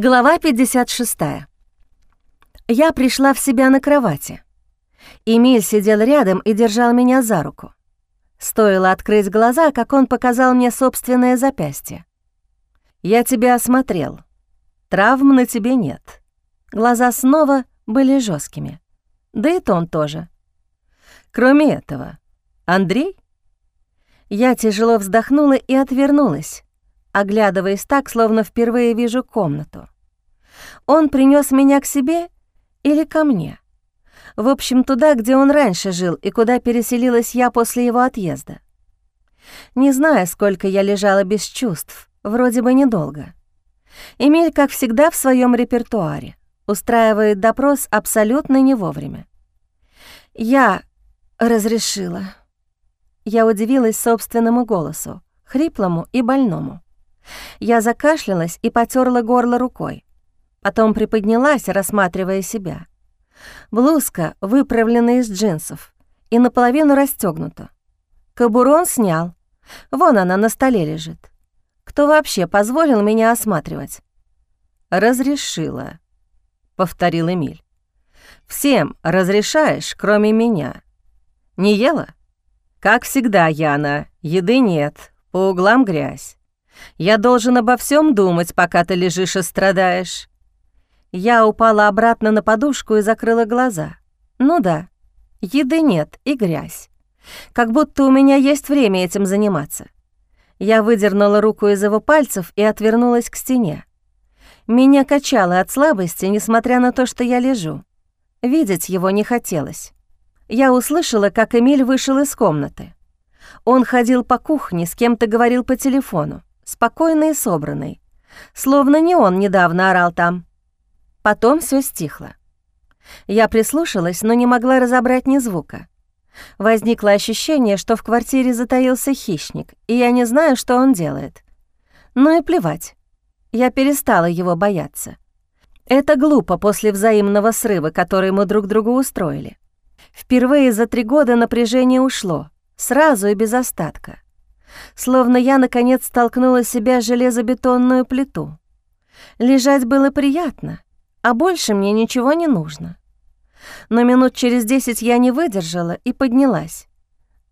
Глава 56. Я пришла в себя на кровати. Эмиль сидел рядом и держал меня за руку. Стоило открыть глаза, как он показал мне собственное запястье. «Я тебя осмотрел. Травм на тебе нет». Глаза снова были жесткими. Да и тон тоже. Кроме этого, Андрей? Я тяжело вздохнула и отвернулась, оглядываясь так, словно впервые вижу комнату. Он принес меня к себе или ко мне? В общем, туда, где он раньше жил и куда переселилась я после его отъезда. Не знаю, сколько я лежала без чувств, вроде бы недолго. Эмиль, как всегда, в своем репертуаре, устраивает допрос абсолютно не вовремя. Я разрешила. Я удивилась собственному голосу, хриплому и больному. Я закашлялась и потерла горло рукой. Потом приподнялась, рассматривая себя. Блузка выправлена из джинсов и наполовину расстегнута. Кобуру он снял. Вон она на столе лежит. Кто вообще позволил меня осматривать? «Разрешила», — повторил Эмиль. «Всем разрешаешь, кроме меня. Не ела?» «Как всегда, Яна, еды нет, по углам грязь. Я должен обо всем думать, пока ты лежишь и страдаешь». Я упала обратно на подушку и закрыла глаза. «Ну да, еды нет и грязь. Как будто у меня есть время этим заниматься». Я выдернула руку из его пальцев и отвернулась к стене. Меня качало от слабости, несмотря на то, что я лежу. Видеть его не хотелось. Я услышала, как Эмиль вышел из комнаты. Он ходил по кухне, с кем-то говорил по телефону спокойный и собранный, словно не он недавно орал там. Потом все стихло. Я прислушалась, но не могла разобрать ни звука. Возникло ощущение, что в квартире затаился хищник, и я не знаю, что он делает. Ну и плевать. Я перестала его бояться. Это глупо после взаимного срыва, который мы друг другу устроили. Впервые за три года напряжение ушло, сразу и без остатка словно я, наконец, столкнула себя железобетонную плиту. Лежать было приятно, а больше мне ничего не нужно. Но минут через десять я не выдержала и поднялась.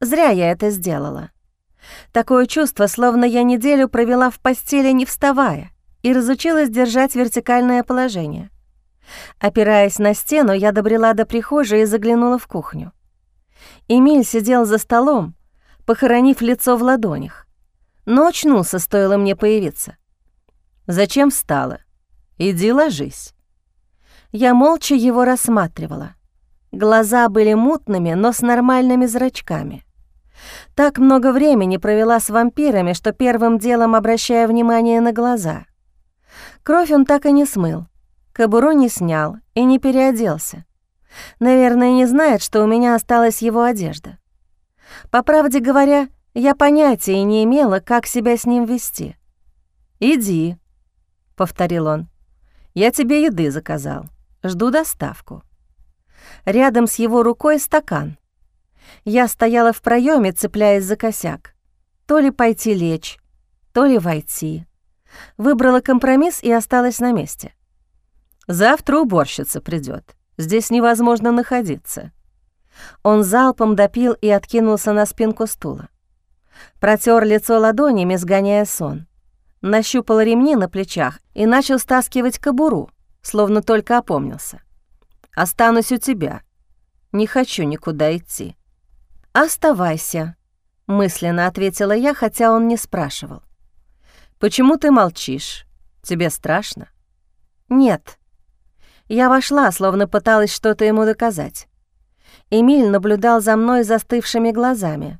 Зря я это сделала. Такое чувство, словно я неделю провела в постели, не вставая, и разучилась держать вертикальное положение. Опираясь на стену, я добрела до прихожей и заглянула в кухню. Эмиль сидел за столом, похоронив лицо в ладонях. Но очнулся, стоило мне появиться. «Зачем встала? Иди ложись». Я молча его рассматривала. Глаза были мутными, но с нормальными зрачками. Так много времени провела с вампирами, что первым делом обращая внимание на глаза. Кровь он так и не смыл, кобуру не снял и не переоделся. Наверное, не знает, что у меня осталась его одежда. По правде говоря, я понятия не имела, как себя с ним вести. «Иди», — повторил он. «Я тебе еды заказал. Жду доставку». Рядом с его рукой стакан. Я стояла в проеме, цепляясь за косяк. То ли пойти лечь, то ли войти. Выбрала компромисс и осталась на месте. «Завтра уборщица придет. Здесь невозможно находиться», он залпом допил и откинулся на спинку стула. Протер лицо ладонями, сгоняя сон. Нащупал ремни на плечах и начал стаскивать кобуру, словно только опомнился. «Останусь у тебя. Не хочу никуда идти». «Оставайся», — мысленно ответила я, хотя он не спрашивал. «Почему ты молчишь? Тебе страшно?» «Нет». Я вошла, словно пыталась что-то ему доказать. Эмиль наблюдал за мной застывшими глазами.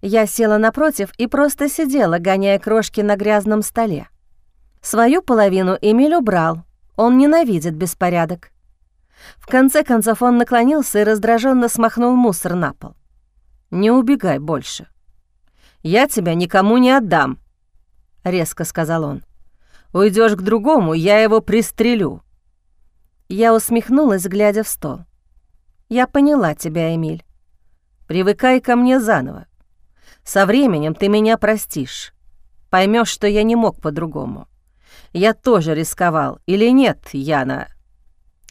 Я села напротив и просто сидела, гоняя крошки на грязном столе. Свою половину Эмиль убрал, он ненавидит беспорядок. В конце концов он наклонился и раздраженно смахнул мусор на пол. «Не убегай больше. Я тебя никому не отдам», — резко сказал он. Уйдешь к другому, я его пристрелю». Я усмехнулась, глядя в стол. Я поняла тебя, Эмиль. Привыкай ко мне заново. Со временем ты меня простишь. Поймешь, что я не мог по-другому. Я тоже рисковал. Или нет, Яна?»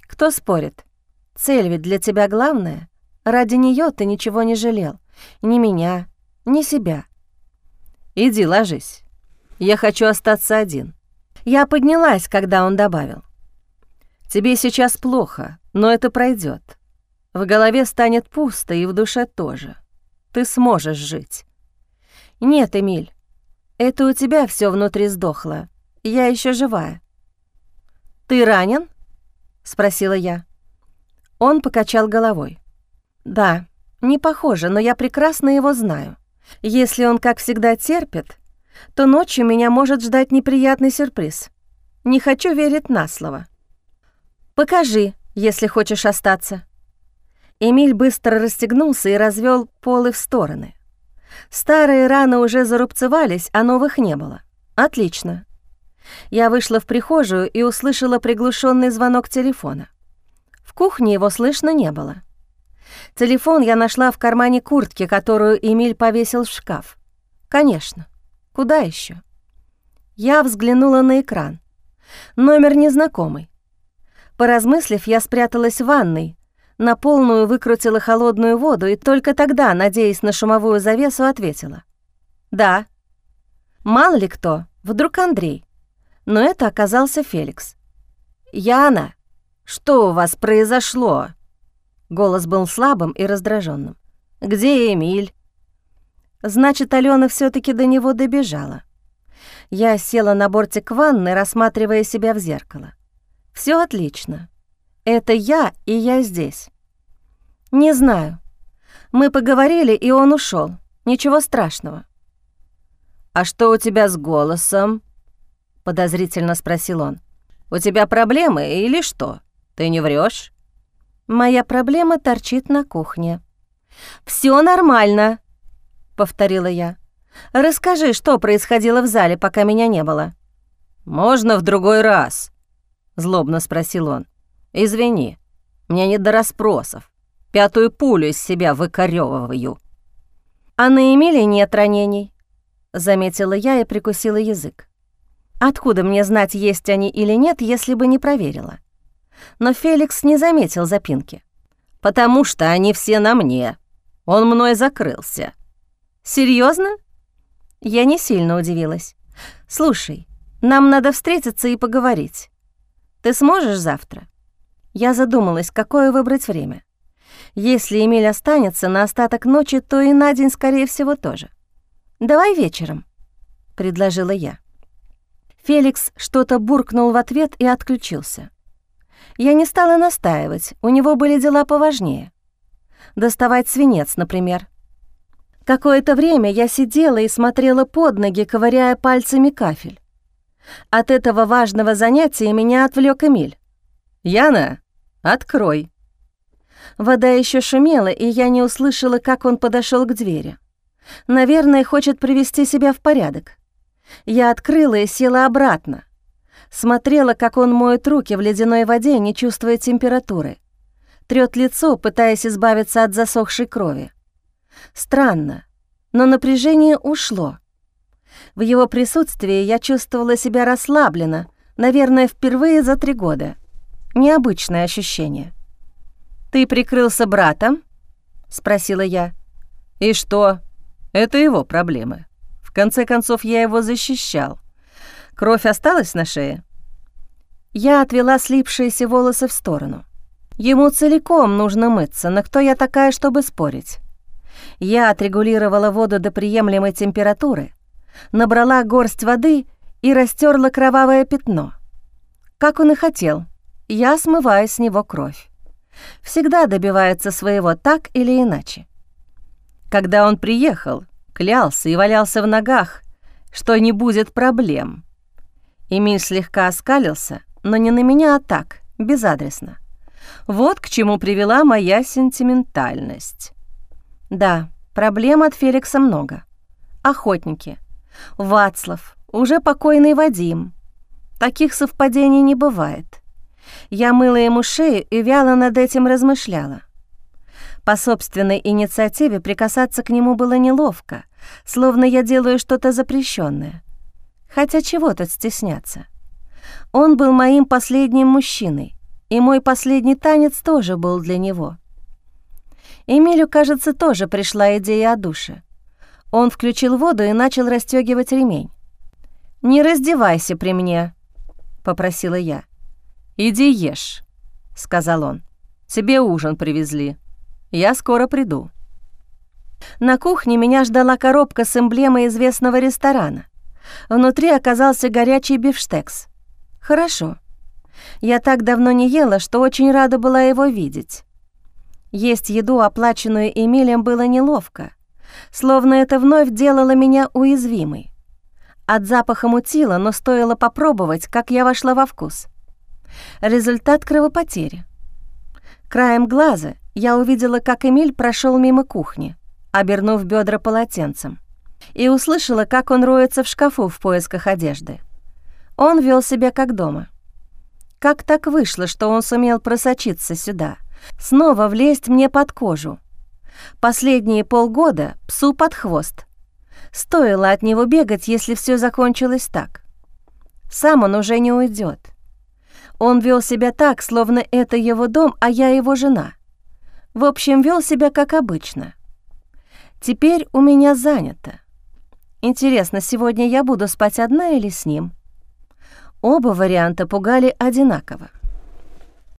«Кто спорит? Цель ведь для тебя главная. Ради нее ты ничего не жалел. Ни меня, ни себя». «Иди ложись. Я хочу остаться один». Я поднялась, когда он добавил. «Тебе сейчас плохо, но это пройдет. В голове станет пусто и в душе тоже. Ты сможешь жить». «Нет, Эмиль, это у тебя все внутри сдохло. Я еще живая». «Ты ранен?» — спросила я. Он покачал головой. «Да, не похоже, но я прекрасно его знаю. Если он, как всегда, терпит, то ночью меня может ждать неприятный сюрприз. Не хочу верить на слово. Покажи, если хочешь остаться». Эмиль быстро расстегнулся и развел полы в стороны. Старые раны уже зарубцевались, а новых не было. Отлично. Я вышла в прихожую и услышала приглушенный звонок телефона. В кухне его слышно не было. Телефон я нашла в кармане куртки, которую Эмиль повесил в шкаф. Конечно. Куда еще? Я взглянула на экран. Номер незнакомый. Поразмыслив, я спряталась в ванной, на полную выкрутила холодную воду и только тогда, надеясь на шумовую завесу, ответила. «Да». Мало ли кто, вдруг Андрей. Но это оказался Феликс. «Яна, что у вас произошло?» Голос был слабым и раздраженным. «Где Эмиль?» Значит, Алена все таки до него добежала. Я села на бортик ванны, рассматривая себя в зеркало. Все отлично. Это я, и я здесь. Не знаю. Мы поговорили, и он ушел. Ничего страшного. «А что у тебя с голосом?» — подозрительно спросил он. «У тебя проблемы или что? Ты не врешь? «Моя проблема торчит на кухне». Все нормально», — повторила я. «Расскажи, что происходило в зале, пока меня не было». «Можно в другой раз?» — злобно спросил он. «Извини, мне не до расспросов. Пятую пулю из себя выкорёвываю». «А на Эмилии нет ранений», — заметила я и прикусила язык. «Откуда мне знать, есть они или нет, если бы не проверила?» Но Феликс не заметил запинки. «Потому что они все на мне. Он мной закрылся». Серьезно? Я не сильно удивилась. Слушай, нам надо встретиться и поговорить. Ты сможешь завтра? Я задумалась, какое выбрать время. Если Эмиль останется на остаток ночи, то и на день, скорее всего, тоже. «Давай вечером», — предложила я. Феликс что-то буркнул в ответ и отключился. Я не стала настаивать, у него были дела поважнее. Доставать свинец, например. Какое-то время я сидела и смотрела под ноги, ковыряя пальцами кафель. От этого важного занятия меня отвлек Эмиль. «Яна, открой». Вода еще шумела, и я не услышала, как он подошел к двери. Наверное, хочет привести себя в порядок. Я открыла и села обратно. Смотрела, как он моет руки в ледяной воде, не чувствуя температуры. Трёт лицо, пытаясь избавиться от засохшей крови. Странно, но напряжение ушло. В его присутствии я чувствовала себя расслабленно, наверное, впервые за три года. Необычное ощущение. «Ты прикрылся братом?» — спросила я. «И что? Это его проблемы. В конце концов, я его защищал. Кровь осталась на шее?» Я отвела слипшиеся волосы в сторону. Ему целиком нужно мыться, но кто я такая, чтобы спорить? Я отрегулировала воду до приемлемой температуры, набрала горсть воды и растерла кровавое пятно. Как он и хотел, я смываю с него кровь. Всегда добивается своего так или иначе. Когда он приехал, клялся и валялся в ногах, что не будет проблем. Эмиль слегка оскалился, но не на меня, а так, безадресно. Вот к чему привела моя сентиментальность. Да, проблем от Феликса много. Охотники. Вацлав, уже покойный Вадим. Таких совпадений не бывает. Я мыла ему шею и вяло над этим размышляла. По собственной инициативе прикасаться к нему было неловко, словно я делаю что-то запрещенное. Хотя чего тут стесняться? Он был моим последним мужчиной, и мой последний танец тоже был для него. Эмилю, кажется, тоже пришла идея о душе. Он включил воду и начал расстегивать ремень. «Не раздевайся при мне», — попросила я. «Иди ешь», — сказал он. «Тебе ужин привезли. Я скоро приду». На кухне меня ждала коробка с эмблемой известного ресторана. Внутри оказался горячий бифштекс. Хорошо. Я так давно не ела, что очень рада была его видеть. Есть еду, оплаченную Эмилем, было неловко, словно это вновь делало меня уязвимой. От запаха мутила, но стоило попробовать, как я вошла во вкус. Результат кровопотери. Краем глаза я увидела, как Эмиль прошел мимо кухни, обернув бедра полотенцем, и услышала, как он роется в шкафу в поисках одежды. Он вел себя как дома. Как так вышло, что он сумел просочиться сюда — снова влезть мне под кожу. Последние полгода псу под хвост. Стоило от него бегать, если все закончилось так. Сам он уже не уйдет. Он вел себя так, словно это его дом, а я его жена. В общем, вел себя как обычно. Теперь у меня занято. Интересно, сегодня я буду спать одна или с ним? Оба варианта пугали одинаково.